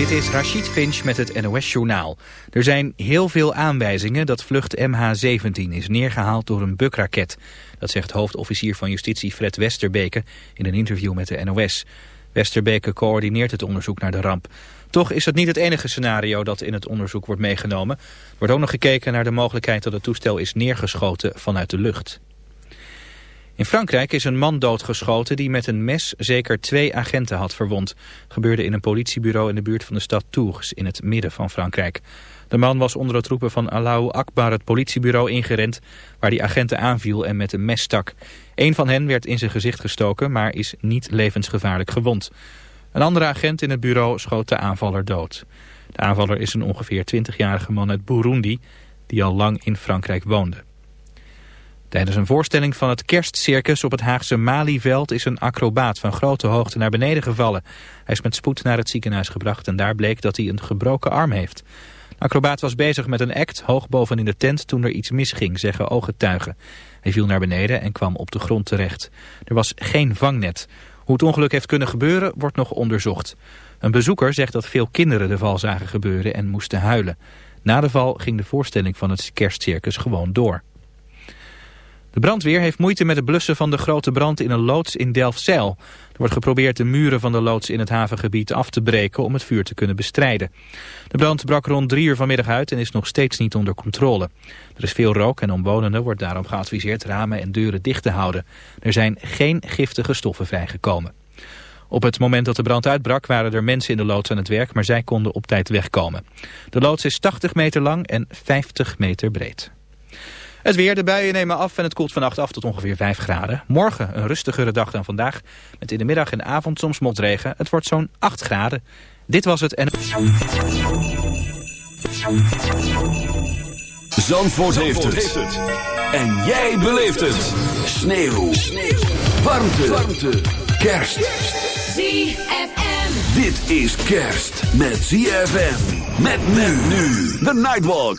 Dit is Rachid Finch met het NOS-journaal. Er zijn heel veel aanwijzingen dat vlucht MH17 is neergehaald door een bukraket. Dat zegt hoofdofficier van justitie Fred Westerbeke in een interview met de NOS. Westerbeke coördineert het onderzoek naar de ramp. Toch is het niet het enige scenario dat in het onderzoek wordt meegenomen. Er wordt ook nog gekeken naar de mogelijkheid dat het toestel is neergeschoten vanuit de lucht. In Frankrijk is een man doodgeschoten die met een mes zeker twee agenten had verwond. gebeurde in een politiebureau in de buurt van de stad Tours in het midden van Frankrijk. De man was onder het roepen van Allahu Akbar het politiebureau ingerend... waar die agenten aanviel en met een mes stak. Een van hen werd in zijn gezicht gestoken, maar is niet levensgevaarlijk gewond. Een andere agent in het bureau schoot de aanvaller dood. De aanvaller is een ongeveer 20-jarige man uit Burundi... die al lang in Frankrijk woonde. Tijdens een voorstelling van het kerstcircus op het Haagse Malieveld is een acrobaat van grote hoogte naar beneden gevallen. Hij is met spoed naar het ziekenhuis gebracht en daar bleek dat hij een gebroken arm heeft. De acrobaat was bezig met een act hoog boven in de tent toen er iets misging, zeggen ooggetuigen. Hij viel naar beneden en kwam op de grond terecht. Er was geen vangnet. Hoe het ongeluk heeft kunnen gebeuren wordt nog onderzocht. Een bezoeker zegt dat veel kinderen de val zagen gebeuren en moesten huilen. Na de val ging de voorstelling van het kerstcircus gewoon door. De brandweer heeft moeite met het blussen van de grote brand in een loods in Delfzijl. Er wordt geprobeerd de muren van de loods in het havengebied af te breken om het vuur te kunnen bestrijden. De brand brak rond drie uur vanmiddag uit en is nog steeds niet onder controle. Er is veel rook en omwonenden wordt daarom geadviseerd ramen en deuren dicht te houden. Er zijn geen giftige stoffen vrijgekomen. Op het moment dat de brand uitbrak waren er mensen in de loods aan het werk, maar zij konden op tijd wegkomen. De loods is 80 meter lang en 50 meter breed. Het weer, de buien nemen af en het koelt vannacht af tot ongeveer 5 graden. Morgen een rustigere dag dan vandaag. Met in de middag en avond soms motregen. Het wordt zo'n 8 graden. Dit was het en... Zandvoort, heeft, het. En jij beleeft het. Sneeuw. Sneeuw. Warmte. Warmte. Kerst. ZFM. Dit is kerst met ZFM. Met men nu. The Nightwalk.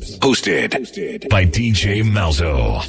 Hosted by DJ Malzo.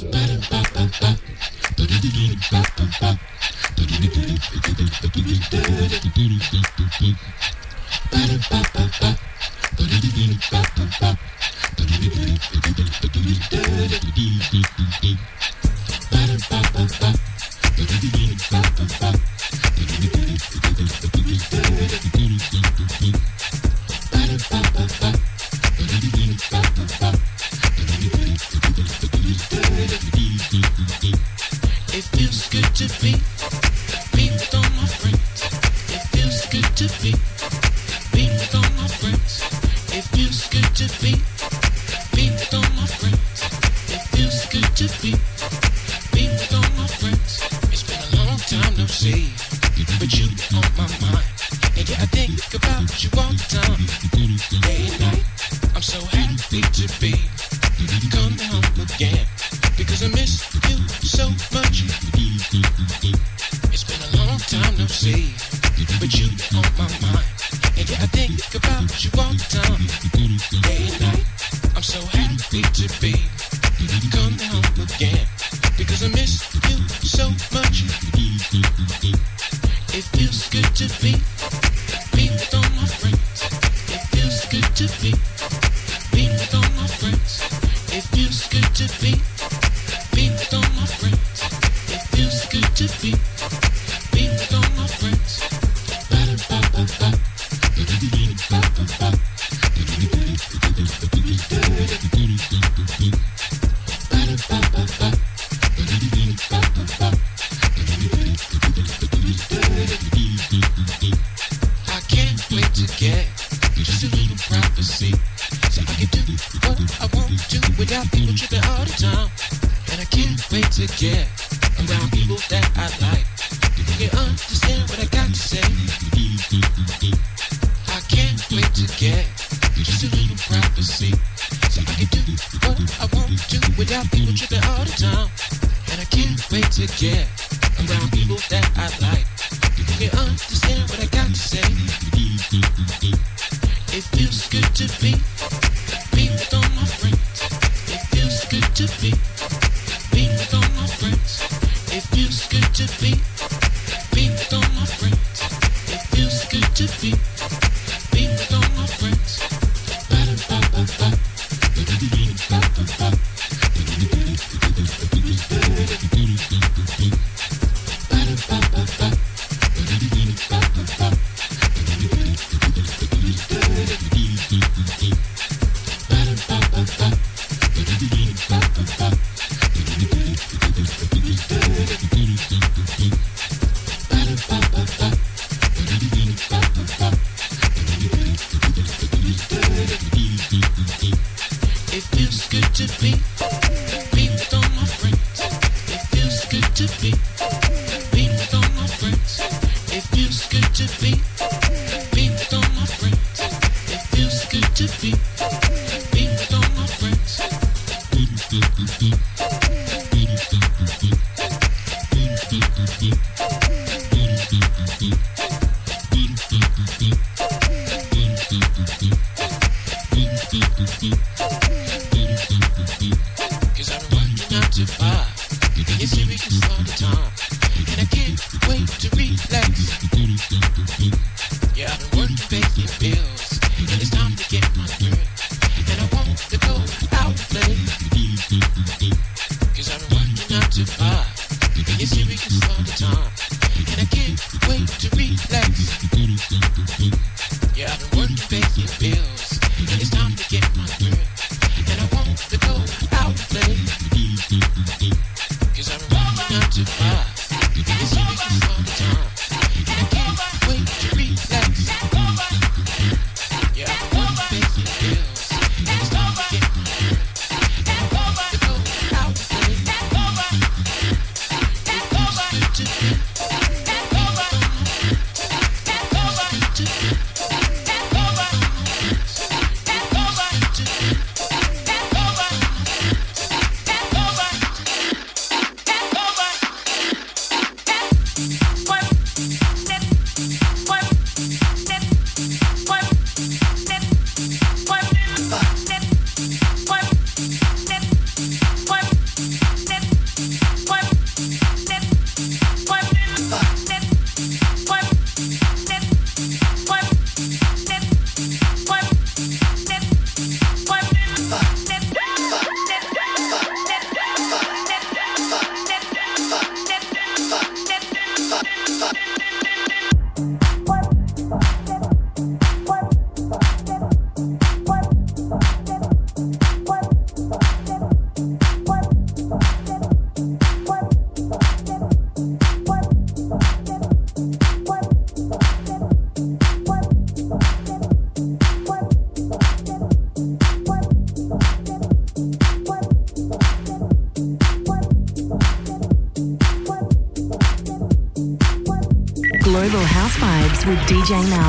It feels good to be, my friends. It feels good to be, my friends. It feels good to be, my friends. It feels good to be, my friends. It's been a long time no see, but you on my mind. And I think about you all the time. Day and night, I'm so happy to be. Because I miss you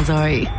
Malzo.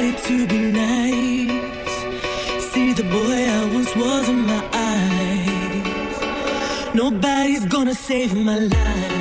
decided to be nice. See the boy I once was in my eyes. Nobody's gonna save my life.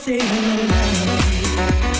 saving the night.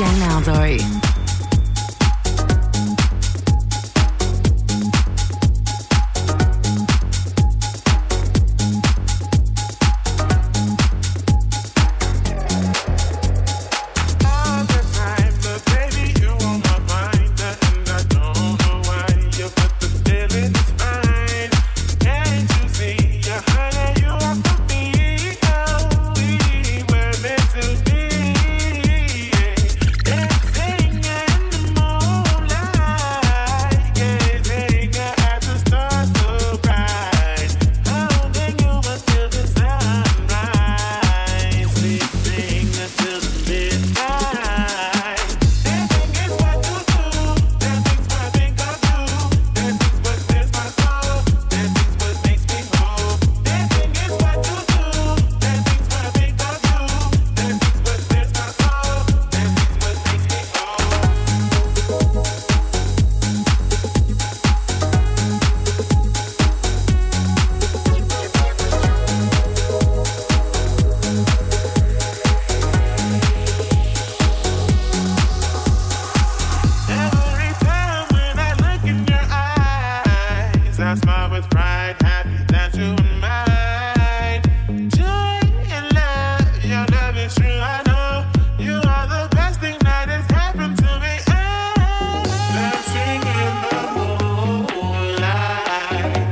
DJ Malzo.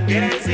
Moonlight,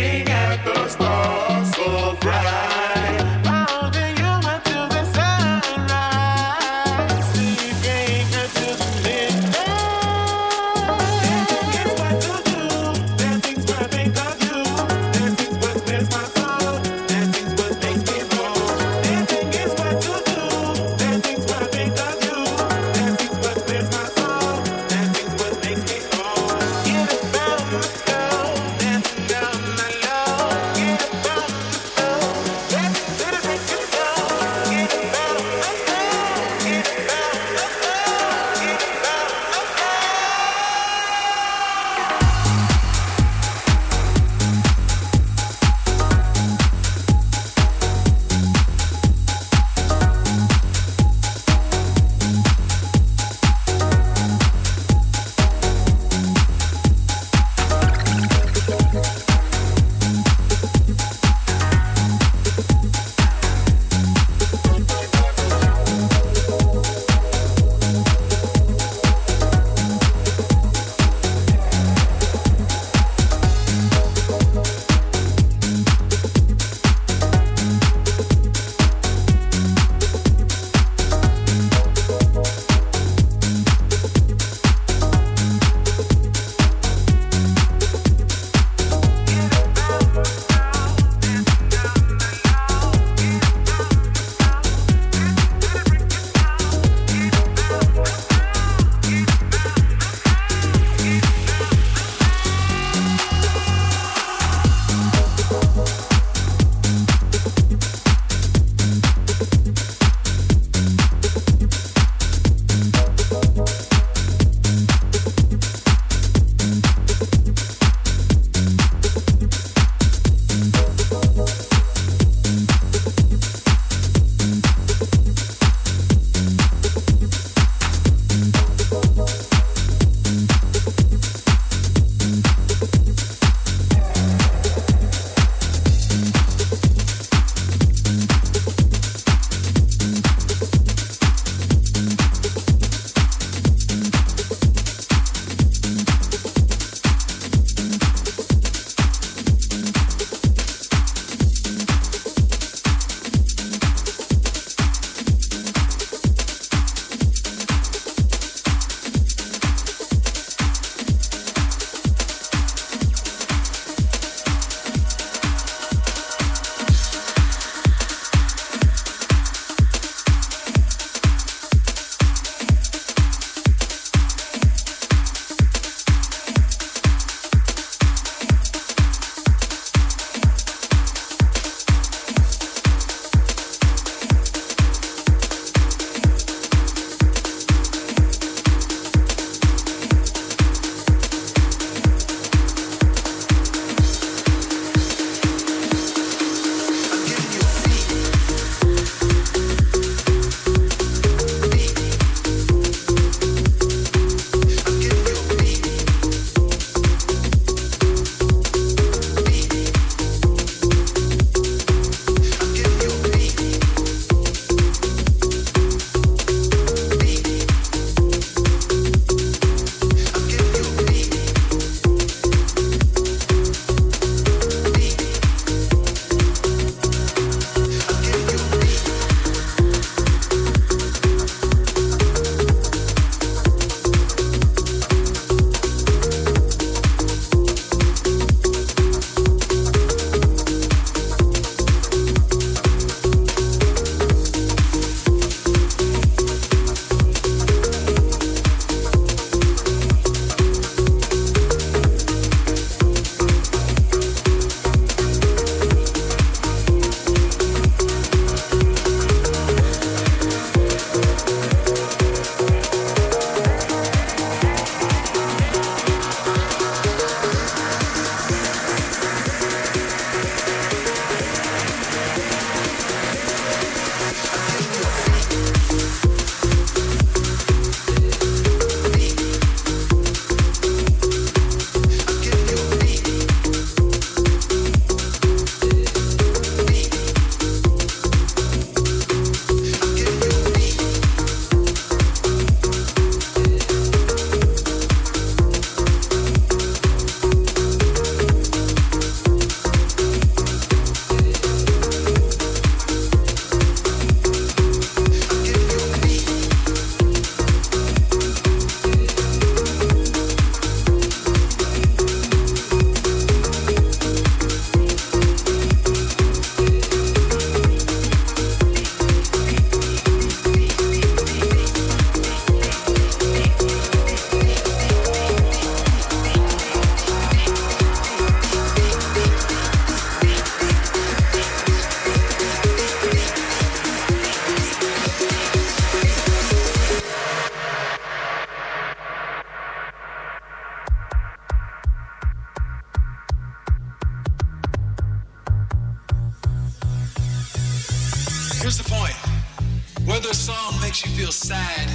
feel sad,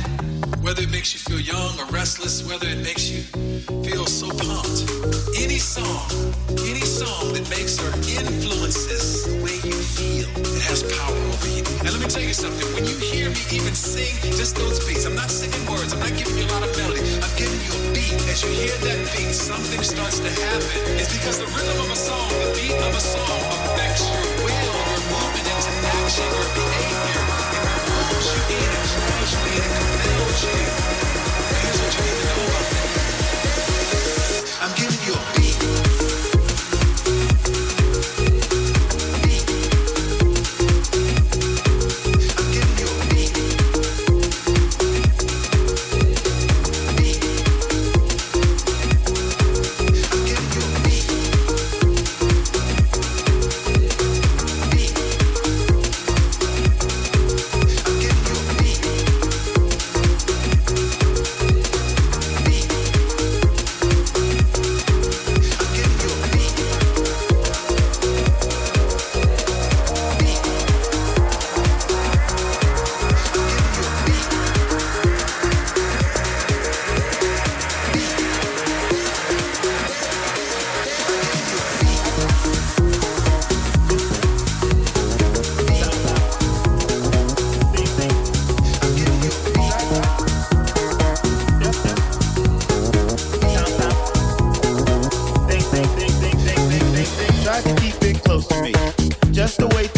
whether it makes you feel young or restless, whether it makes you feel so pumped, any song, any song that makes or influences the way you feel, it has power over you. And let me tell you something, when you hear me even sing just those beats, I'm not singing words, I'm not giving you a lot of melody, I'm giving you a beat. As you hear that beat, something starts to happen. It's because the rhythm of a song, the beat of a song affects your will, your movement into action, your behavior. Deus hoje. Just the way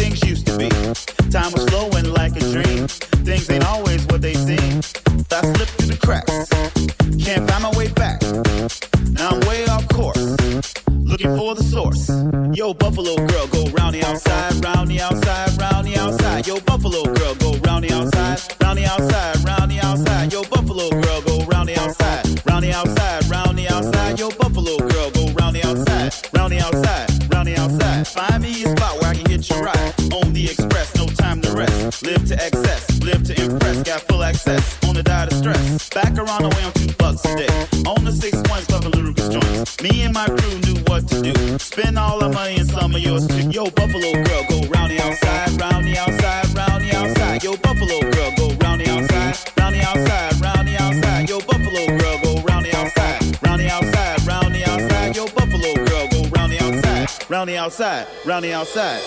the outside.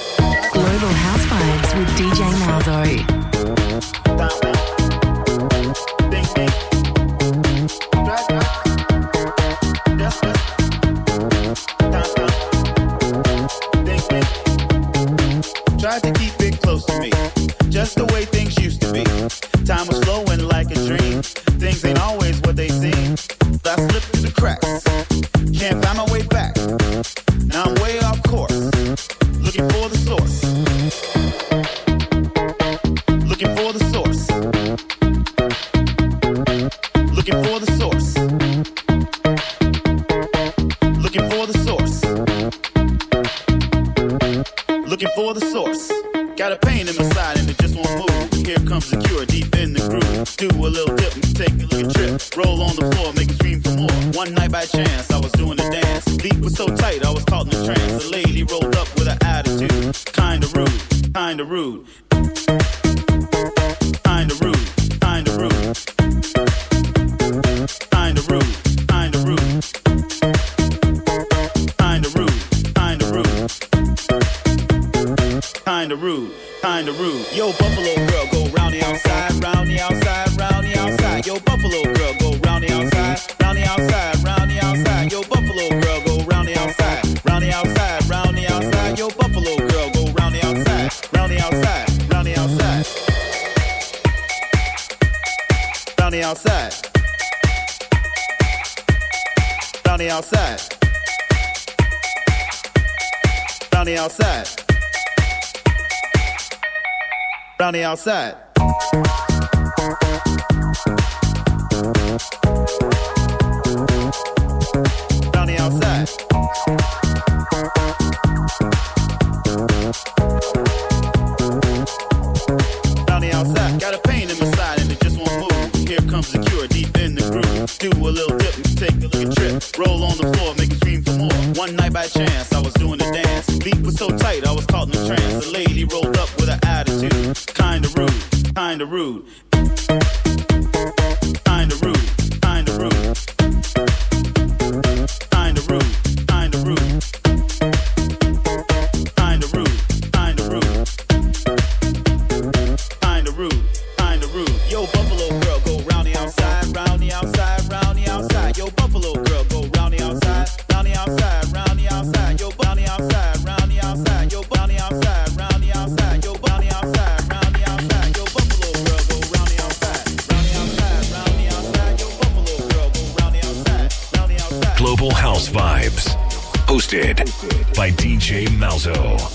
Global House Vibes with DJ Malzo. Do a little dip take a little trip. Roll on the floor, make it scream for more. One night by chance, I was doing the dance. Beat was so tight, I was caught in the trance. The lady rolled up with an attitude. Kinda rude, kinda rude. Kinda rude, kinda rude. Kinda rude, kinda rude. Kinda rude, kinda rude. Yo, Buffalo girl, the outside, round the outside, round the outside. Yo, Buffalo girl, go round the outside, round the outside, round the outside. Yo, Buffalo girl, go round the outside, round the outside, round the outside. Yo, Buffalo girl, go round the outside, round the outside, round the outside. Round the outside. Round the outside. Round the outside. Round the outside. Round the outside. Round the outside. Got a pain in my side and it just won't move. Here comes the cure deep in the groove. Do a little dip take a little trip. Roll on the floor, make scream for more. One night by chance, I was doing the dance. Beat was so tight, I was caught in the trance. Kinda rude. Hosted by DJ Malzo.